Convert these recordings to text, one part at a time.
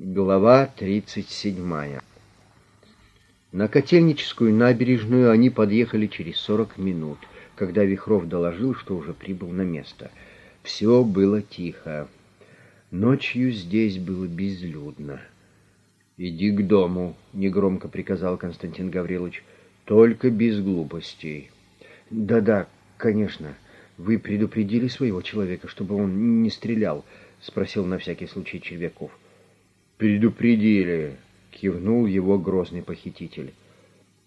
Глава 37. На Котельническую набережную они подъехали через 40 минут, когда Вихров доложил, что уже прибыл на место. Все было тихо. Ночью здесь было безлюдно. «Иди к дому», — негромко приказал Константин Гаврилович, — «только без глупостей». «Да-да, конечно. Вы предупредили своего человека, чтобы он не стрелял?» — спросил на всякий случай Червяков. «Предупредили», — кивнул его грозный похититель.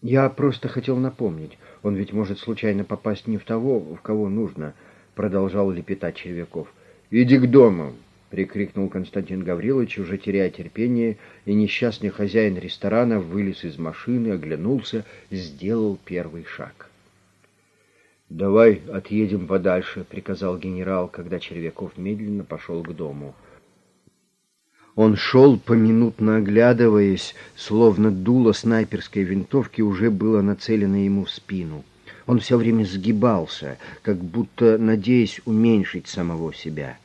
«Я просто хотел напомнить. Он ведь может случайно попасть не в того, в кого нужно», — продолжал лепетать Червяков. «Иди к дому», — прикрикнул Константин Гаврилович, уже теряя терпение, и несчастный хозяин ресторана вылез из машины, оглянулся, сделал первый шаг. «Давай отъедем подальше», — приказал генерал, когда Червяков медленно пошел к дому. Он шел, поминутно оглядываясь, словно дуло снайперской винтовки уже было нацелено ему в спину. Он все время сгибался, как будто надеясь уменьшить самого себя.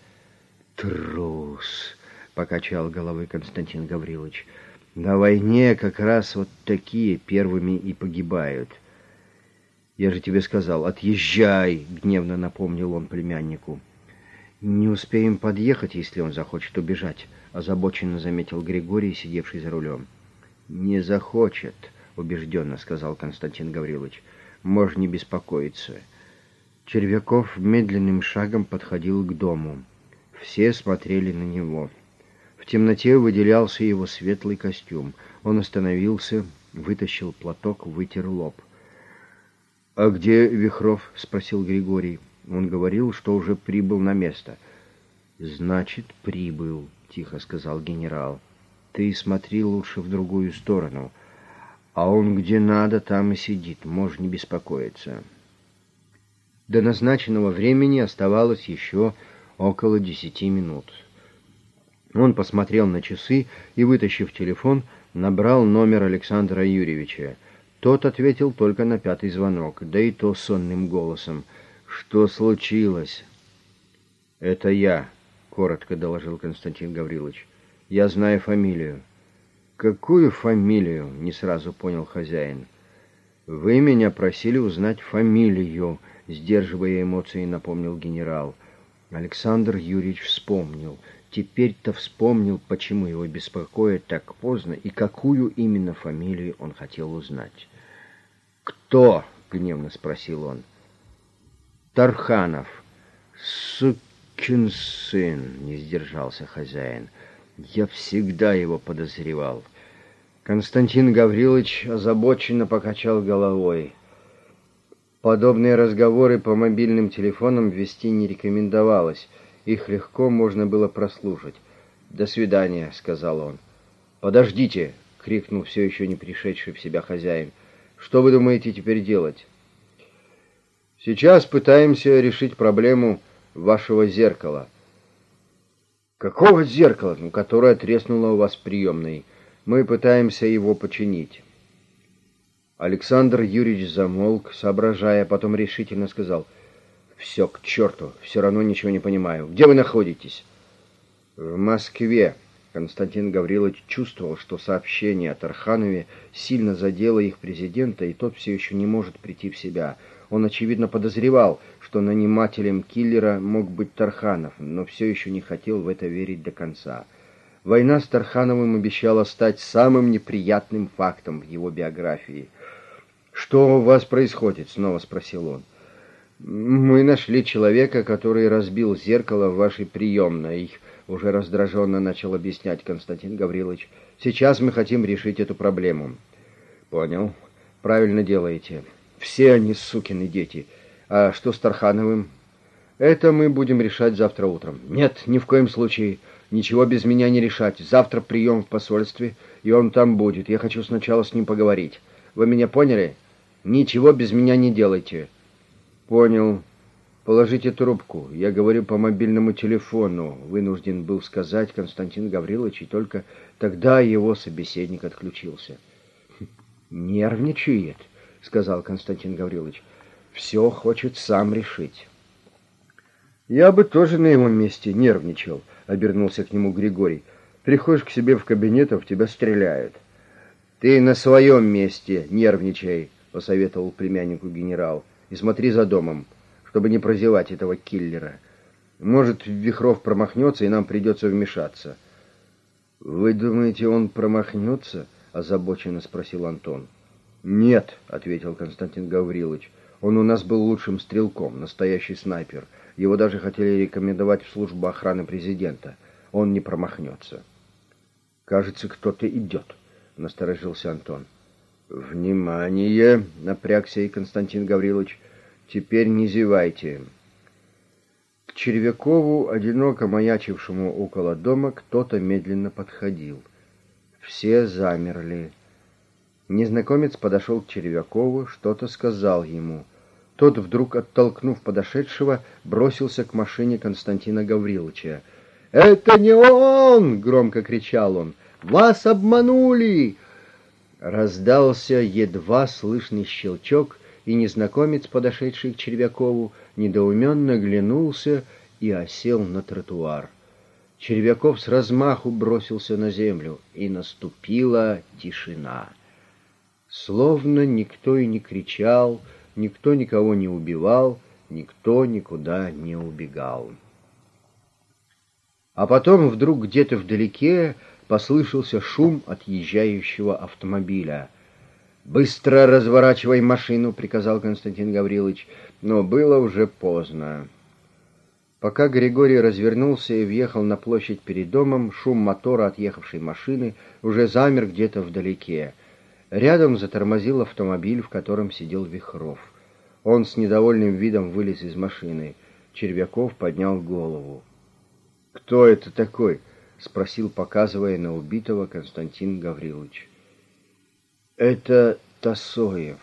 «Трус!» — покачал головой Константин Гаврилович. «На войне как раз вот такие первыми и погибают». «Я же тебе сказал, отъезжай!» — гневно напомнил он племяннику. «Не успеем подъехать, если он захочет убежать», — озабоченно заметил Григорий, сидевший за рулем. «Не захочет», — убежденно сказал Константин Гаврилович. «Можешь не беспокоиться». Червяков медленным шагом подходил к дому. Все смотрели на него. В темноте выделялся его светлый костюм. Он остановился, вытащил платок, вытер лоб. «А где Вихров?» — спросил Григорий. Он говорил, что уже прибыл на место. «Значит, прибыл», — тихо сказал генерал. «Ты смотри лучше в другую сторону. А он где надо, там и сидит. Можешь не беспокоиться». До назначенного времени оставалось еще около десяти минут. Он посмотрел на часы и, вытащив телефон, набрал номер Александра Юрьевича. Тот ответил только на пятый звонок, да и то сонным голосом — «Что случилось?» «Это я», — коротко доложил Константин Гаврилович. «Я знаю фамилию». «Какую фамилию?» — не сразу понял хозяин. «Вы меня просили узнать фамилию», — сдерживая эмоции, напомнил генерал. Александр Юрьевич вспомнил. Теперь-то вспомнил, почему его беспокоит так поздно и какую именно фамилию он хотел узнать. «Кто?» — гневно спросил он. Тарханов. Сукин сын, не сдержался хозяин. Я всегда его подозревал. Константин Гаврилович озабоченно покачал головой. Подобные разговоры по мобильным телефонам вести не рекомендовалось. Их легко можно было прослушать. «До свидания», — сказал он. «Подождите!» — крикнул все еще не пришедший в себя хозяин. «Что вы думаете теперь делать?» Сейчас пытаемся решить проблему вашего зеркала. Какого зеркала? Ну, которое треснуло у вас в приемной. Мы пытаемся его починить. Александр Юрьевич замолк, соображая, потом решительно сказал. «Все к черту, все равно ничего не понимаю. Где вы находитесь?» «В Москве». Константин Гаврилович чувствовал, что сообщение о Тарханове сильно задело их президента, и тот все еще не может прийти в себя – он, очевидно, подозревал, что нанимателем киллера мог быть Тарханов, но все еще не хотел в это верить до конца. Война с Тархановым обещала стать самым неприятным фактом в его биографии. «Что у вас происходит?» — снова спросил он. «Мы нашли человека, который разбил зеркало в вашей приемной», — уже раздраженно начал объяснять Константин Гаврилович. «Сейчас мы хотим решить эту проблему». «Понял. Правильно делаете. Все они сукины дети. А что с Тархановым? Это мы будем решать завтра утром. Нет, ни в коем случае. Ничего без меня не решать. Завтра прием в посольстве, и он там будет. Я хочу сначала с ним поговорить. Вы меня поняли? Ничего без меня не делайте. Понял. Положите трубку. Я говорю по мобильному телефону. Вынужден был сказать Константин Гаврилович, и только тогда его собеседник отключился. Нервничает сказал Константин Гаврилович. «Все хочет сам решить». «Я бы тоже на его месте нервничал», — обернулся к нему Григорий. Приходишь к себе в кабинет, а в тебя стреляют. Ты на своем месте нервничай, посоветовал племяннику генерал. И смотри за домом, чтобы не прозевать этого киллера. Может, Вихров промахнется, и нам придется вмешаться. Вы думаете, он промахнется? озабоченно спросил Антон. Нет, ответил Константин Гаврилович. Он у нас был лучшим стрелком, настоящий снайпер. Его даже хотели рекомендовать в службу охраны президента. Он не промахнется. «Кажется, кто-то идет», — насторожился Антон. «Внимание!» — напрягся и Константин Гаврилович. «Теперь не зевайте». К Червякову, одиноко маячившему около дома, кто-то медленно подходил. Все замерли. Незнакомец подошел к Червякову, что-то сказал ему — тот, вдруг оттолкнув подошедшего, бросился к машине Константина Гавриловича. «Это не он!» — громко кричал он. «Вас обманули!» Раздался едва слышный щелчок, и незнакомец, подошедший к Червякову, недоуменно глянулся и осел на тротуар. Червяков с размаху бросился на землю, и наступила тишина. Словно никто и не кричал, — Никто никого не убивал, никто никуда не убегал. А потом вдруг где-то вдалеке послышался шум отъезжающего автомобиля. «Быстро разворачивай машину», — приказал Константин Гаврилович, но было уже поздно. Пока Григорий развернулся и въехал на площадь перед домом, шум мотора отъехавшей машины уже замер где-то вдалеке — Рядом затормозил автомобиль, в котором сидел Вихров. Он с недовольным видом вылез из машины. Червяков поднял голову. «Кто это такой?» — спросил, показывая на убитого Константин Гаврилович. «Это Тасоев.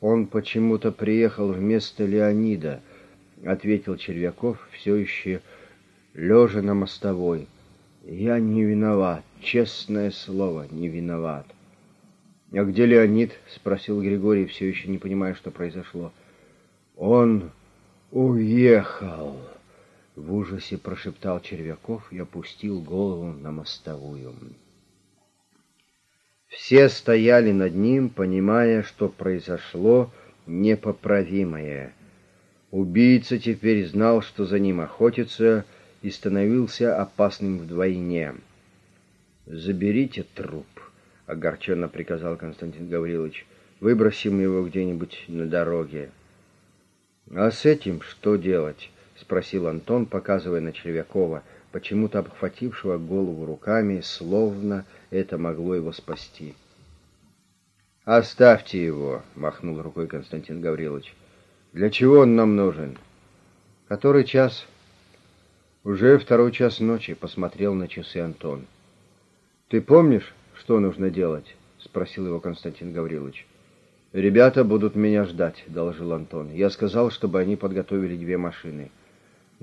Он почему-то приехал вместо Леонида», — ответил Червяков, все еще лежа на мостовой. «Я не виноват, честное слово, не виноват». «А где Леонид?» — спросил Григорий, все еще не понимая, что произошло. «Он уехал!» — в ужасе прошептал Червяков и опустил голову на мостовую. Все стояли над ним, понимая, что произошло непоправимое. Убийца теперь знал, что за ним охотятся, и становился опасным вдвойне. «Заберите труп», — огорченно приказал Константин Гаврилович. «Выбросим его где-нибудь на дороге». «А с этим что делать?» — спросил Антон, показывая на Червякова, почему-то обхватившего голову руками, словно это могло его спасти. «Оставьте его», — махнул рукой Константин Гаврилович. «Для чего он нам нужен?» «Который час?» «Уже второй час ночи», — посмотрел на часы Антон. «Ты помнишь, «Что нужно делать?» — спросил его Константин Гаврилович. «Ребята будут меня ждать», — доложил Антон. «Я сказал, чтобы они подготовили две машины».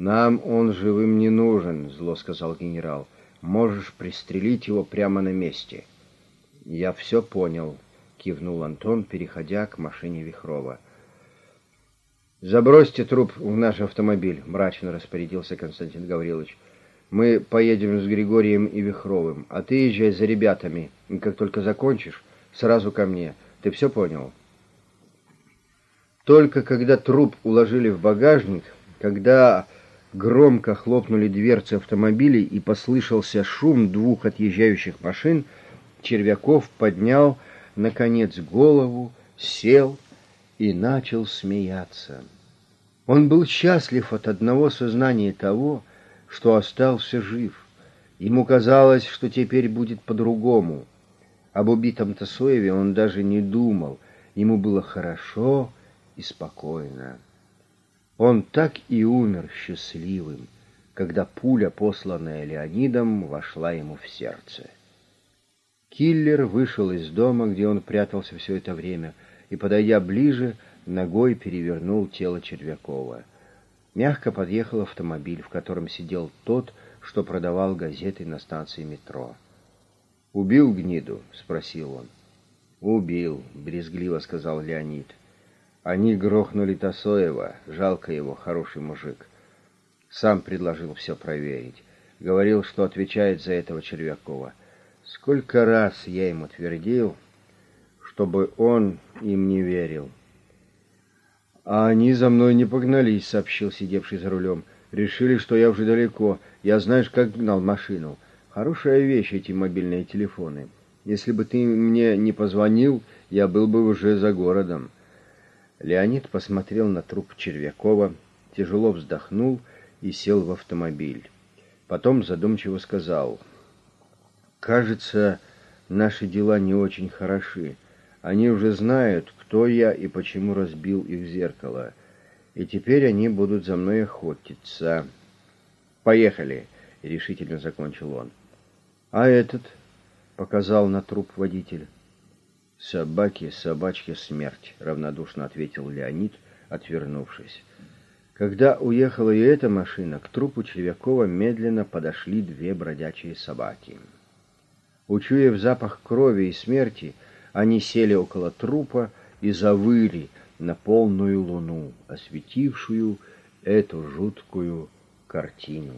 «Нам он живым не нужен», — зло сказал генерал. «Можешь пристрелить его прямо на месте». «Я все понял», — кивнул Антон, переходя к машине Вихрова. «Забросьте труп в наш автомобиль», — мрачно распорядился Константин Гаврилович. Мы поедем с Григорием и Вихровым, а ты езжай за ребятами. И как только закончишь, сразу ко мне. Ты все понял?» Только когда труп уложили в багажник, когда громко хлопнули дверцы автомобилей и послышался шум двух отъезжающих машин, Червяков поднял, наконец, голову, сел и начал смеяться. Он был счастлив от одного сознания того, что остался жив. Ему казалось, что теперь будет по-другому. Об убитом Тасоеве он даже не думал. Ему было хорошо и спокойно. Он так и умер счастливым, когда пуля, посланная Леонидом, вошла ему в сердце. Киллер вышел из дома, где он прятался все это время, и, подойдя ближе, ногой перевернул тело Червякова. Мягко подъехал автомобиль, в котором сидел тот, что продавал газеты на станции метро. «Убил гниду?» — спросил он. «Убил», — брезгливо сказал Леонид. «Они грохнули Тасоева, жалко его, хороший мужик. Сам предложил все проверить. Говорил, что отвечает за этого Червякова. Сколько раз я ему твердил, чтобы он им не верил. «А они за мной не погнались», — сообщил сидевший за рулем. «Решили, что я уже далеко. Я знаешь, как гнал машину. Хорошая вещь эти мобильные телефоны. Если бы ты мне не позвонил, я был бы уже за городом». Леонид посмотрел на труп Червякова, тяжело вздохнул и сел в автомобиль. Потом задумчиво сказал, «Кажется, наши дела не очень хороши. Они уже знают, кто я и почему разбил их зеркало. И теперь они будут за мной охотиться. Поехали!» — решительно закончил он. «А этот?» — показал на труп водитель. «Собаки, собачки, смерть», — равнодушно ответил Леонид, отвернувшись. Когда уехала и эта машина, к трупу Червякова медленно подошли две бродячие собаки. Учуяв запах крови и смерти, они сели около трупа и завыли на полную луну, осветившую эту жуткую картину.